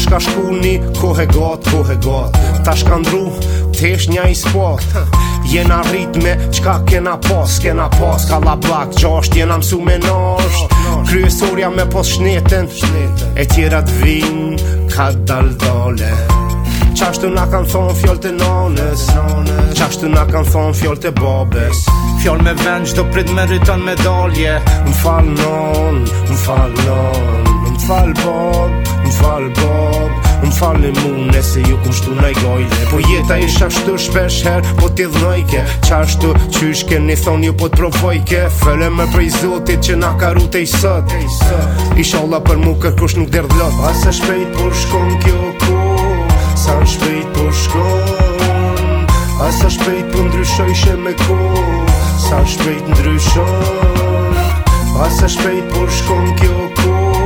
Tash ka shku një kohë e gatë, kohë e gatë Tash ka ndru, tesh një i spot Jena rrit me, qka kena pas, kena pas Ka la blak, gjasht, jena msu me nash Kryesoria me pos shneten E tjera të vin, ka dal dale Qashtu nga kanë thonë fjoll të nanës Qashtu nga kanë thonë fjoll të babes Fjoll me vend, qdo prit me rytan medalje Më falë nanë, më falë nanë, më falë babë më falë bob Më falë e mund nese ju kumë shtu në gojle Po jeta i ashtu shpesh her Po t'i dhnojke Qashtu qyshke në thonë ju po t'provojke Fële me prej zotit që nga karu i sët I shalla për mu kërkush nuk derdh lot A se shpejt po shkon kjo ku Sa në shpejt po shkon A se shpejt po ndryshoj shë me ku Sa në shpejt ndryshoj A se shpejt po shkon kjo ku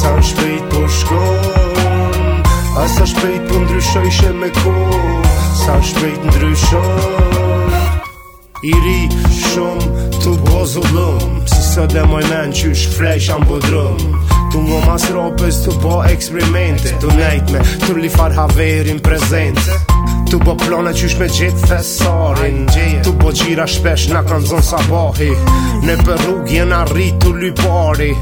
sa në shpejt po shkon A sa shpejt po ndryshoj shë me ko Sa shpejt ndryshoj I ri shumë të bozu Si sa dhe moj men që është fresh am po Tu më mas ropës të po eksperimente Tu nejt me li far haverin prezente Tu bo plane qysh me gjithë thesari Tu bo gjira shpesh nga kanë zonë sa bahi Në për rrugë jena rritu lupari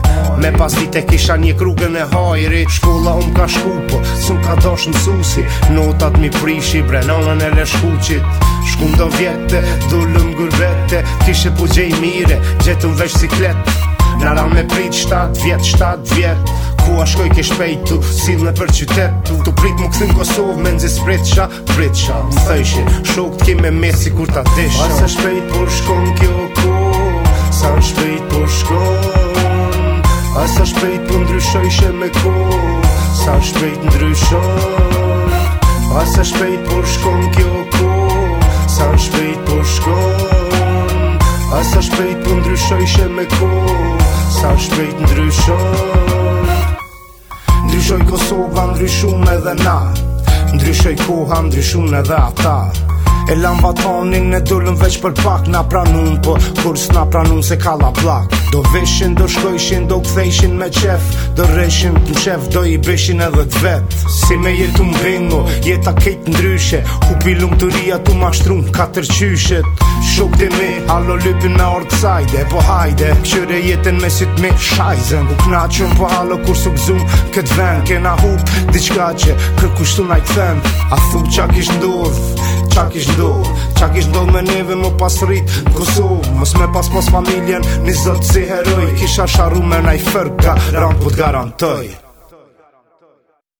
Me pas dit e kisha një krugën e hajri Shkolla unë ka shku po, sun ka dosh në susi Notat mi prishi, brenonën e lëshkuqit Shku më do vjetë, dullu gërbete Kishe pu gjej mire, gjetu më veç ciklet Nara me prit, 7 vjet, 7 vjet Ku a shkoj ke shpejtu, sil në për qytetu Tu prit më këthim Kosovë, me nëzis prit qa, Më thëjshin, shok t'ke me me si kur ta tesha Asa shpejt për shkon kjo ku, sa në shpejt për shkon Asa shpejt për po ndryshoj shem me ku, sa në shpejt ndryshoj Asa shpejt për shkon kjo ku, sa në shpejt për shkon Asa shpejt për po ndryshoj shem me ku, sa në shpejt ndryshoj Ndryshoj Kosova, ndryshume dhe na Ndryshoj koha, ndryshume dhe ata E lam vatonin e dullum veç për pak Na pranun po kur s'na pranun se ka la plak Do vishin, do shkojshin, do ktheshin me qef Do reshin të qef, do i bishin edhe të vet Si me jetu mbingo, jeta kejt ndryshe Kupilum të ria të mashtrum, katër qyshet Shuk të mi, alo lypin me orë të sajde Po hajde, qyre jetën me syt me shajzen U knaqen, po alo kur su gzum Këtë ven, kena hup, diqka që Kërkushtu na i këthen A thu qa kish ndodh qa kisht do Qa kisht do me neve më pas rrit Kosovë, mës me pas pas familjen Një zëllë si heroj Kisha sharu me naj fërka Rampu të garantoj